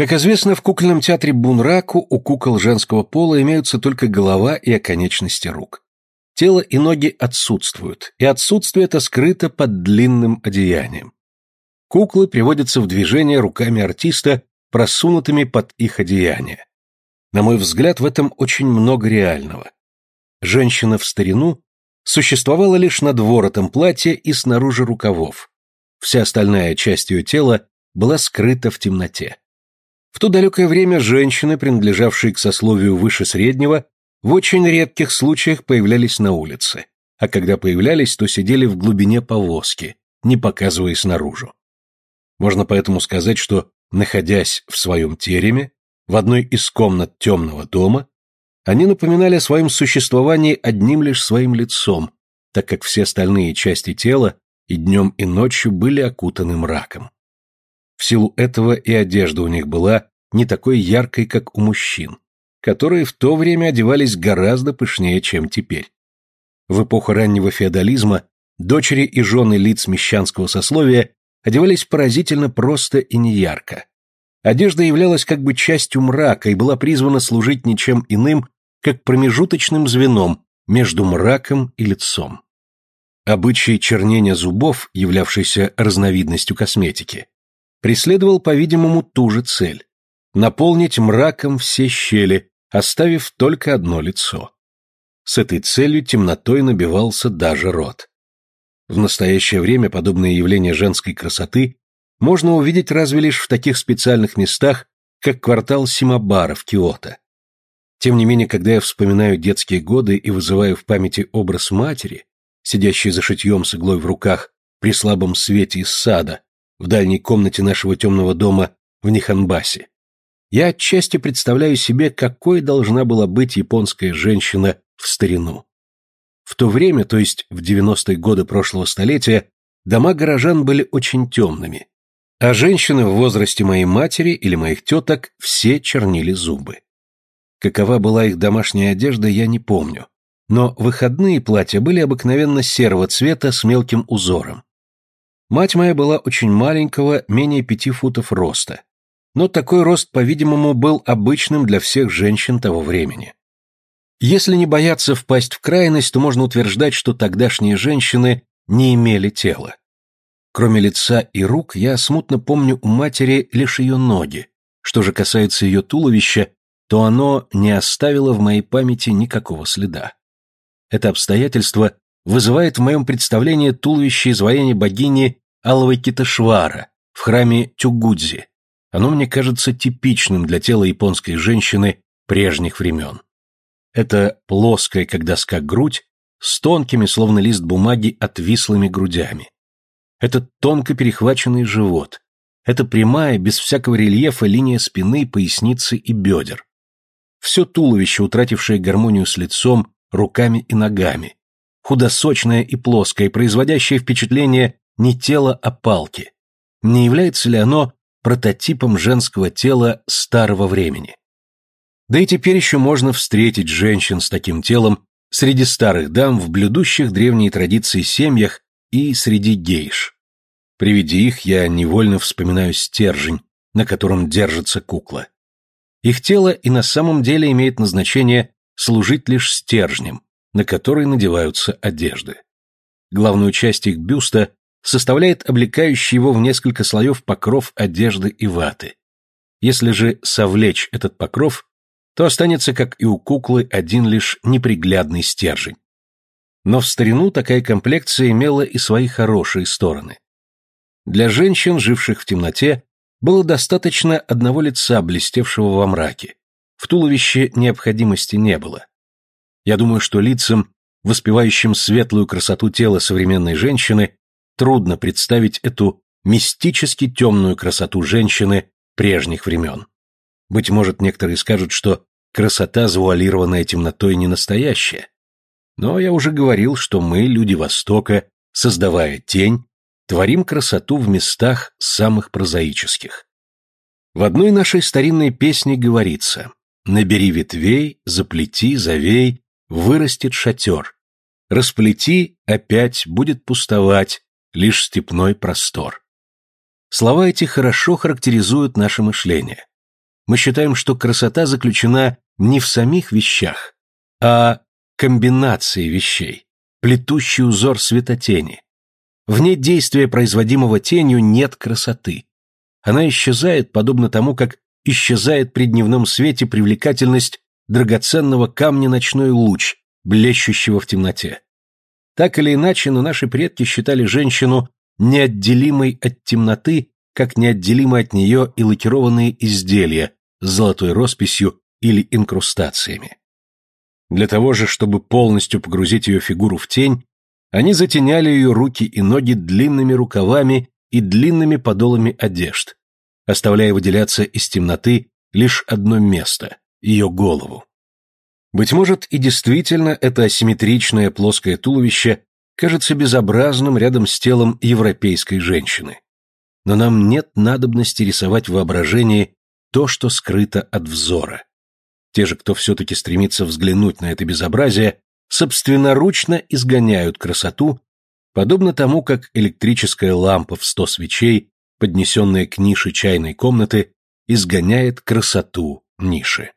Как известно, в кукольном театре Бунраку у кукол женского пола имеются только голова и оконечности рук. Тело и ноги отсутствуют, и отсутствие это скрыто под длинным одеянием. Куклы приводятся в движение руками артиста, просунутыми под их одеяние. На мой взгляд, в этом очень много реального. Женщина в старину существовала лишь над воротом платья и снаружи рукавов. Вся остальная часть ее тела была скрыта в темноте. В то далекое время женщины, принадлежавшие к сословию выше среднего, в очень редких случаях появлялись на улице, а когда появлялись, то сидели в глубине повозки, не показываясь наружу. Можно поэтому сказать, что, находясь в своем тереме, в одной из комнат темного дома, они напоминали о своем существовании одним лишь своим лицом, так как все остальные части тела и днем и ночью были окутаны мраком. В силу этого и одежда у них была не такой яркой, как у мужчин, которые в то время одевались гораздо пышнее, чем теперь. В эпоху раннего феодализма дочери и жены лиц мещанского сословия одевались поразительно просто и неярко. Одежда являлась как бы частью мрака и была призвана служить ничем иным, как промежуточным звеном между мраком и лицом. Обычай чернения зубов, являвшийся разновидностью косметики, преследовал, по-видимому, ту же цель – наполнить мраком все щели, оставив только одно лицо. С этой целью темнотой набивался даже рот. В настоящее время подобные явления женской красоты можно увидеть разве лишь в таких специальных местах, как квартал Симабара в Киото. Тем не менее, когда я вспоминаю детские годы и вызываю в памяти образ матери, сидящей за шитьем с иглой в руках при слабом свете из сада, в дальней комнате нашего темного дома в Ниханбасе, я отчасти представляю себе, какой должна была быть японская женщина в старину. В то время, то есть в 90-е годы прошлого столетия, дома горожан были очень темными, а женщины в возрасте моей матери или моих теток все чернили зубы. Какова была их домашняя одежда, я не помню, но выходные платья были обыкновенно серого цвета с мелким узором. Мать моя была очень маленького, менее пяти футов роста, но такой рост, по-видимому, был обычным для всех женщин того времени. Если не бояться впасть в крайность, то можно утверждать, что тогдашние женщины не имели тела. Кроме лица и рук, я смутно помню у матери лишь ее ноги. Что же касается ее туловища, то оно не оставило в моей памяти никакого следа. Это обстоятельство вызывает в моем представлении туловище изваяния богини Алловой Киташвара в храме Тюгудзи. Оно мне кажется типичным для тела японской женщины прежних времен. Это плоская, как доска, грудь с тонкими, словно лист бумаги, отвислыми грудями. Это тонко перехваченный живот. Это прямая, без всякого рельефа линия спины, поясницы и бедер. Все туловище, утратившее гармонию с лицом, руками и ногами. Худосочное и плоское, производящее впечатление не тела, а палки. Не является ли оно прототипом женского тела старого времени? Да и теперь еще можно встретить женщин с таким телом среди старых дам в блюдущих древние традиции семьях и среди гейш. При виде их я невольно вспоминаю стержень, на котором держится кукла. Их тело и на самом деле имеет назначение служить лишь стержнем, на который надеваются одежды. Главную часть их бюста составляет облекающий его в несколько слоев покров одежды и ваты. Если же совлечь этот покров, то останется, как и у куклы, один лишь неприглядный стержень. Но в старину такая комплекция имела и свои хорошие стороны. Для женщин, живших в темноте, было достаточно одного лица, блестевшего во мраке. В туловище необходимости не было. Я думаю, что лицам, воспевающим светлую красоту тела современной женщины, трудно представить эту мистически темную красоту женщины прежних времен. Быть может, некоторые скажут, что красота, завуалированная темнотой, не настоящая. Но я уже говорил, что мы, люди Востока, создавая тень, творим красоту в местах самых прозаических. В одной нашей старинной песне говорится «Набери ветвей, заплети, завей, вырастет шатер. Расплети, опять будет пустовать, лишь степной простор». Слова эти хорошо характеризуют наше мышление. мы считаем, что красота заключена не в самих вещах, а комбинации вещей, плетущий узор светотени. Вне действия, производимого тенью, нет красоты. Она исчезает, подобно тому, как исчезает при дневном свете привлекательность драгоценного камня ночной луч, блещущего в темноте. Так или иначе, но наши предки считали женщину неотделимой от темноты, как неотделимы от нее и лакированные изделия с золотой росписью или инкрустациями. Для того же, чтобы полностью погрузить ее фигуру в тень, они затеняли ее руки и ноги длинными рукавами и длинными подолами одежд, оставляя выделяться из темноты лишь одно место – ее голову. Быть может, и действительно это асимметричное плоское туловище кажется безобразным рядом с телом европейской женщины. Но нам нет надобности рисовать в воображении то, что скрыто от взора. Те же, кто все-таки стремится взглянуть на это безобразие, собственноручно изгоняют красоту, подобно тому, как электрическая лампа в сто свечей, поднесенная к нише чайной комнаты, изгоняет красоту ниши.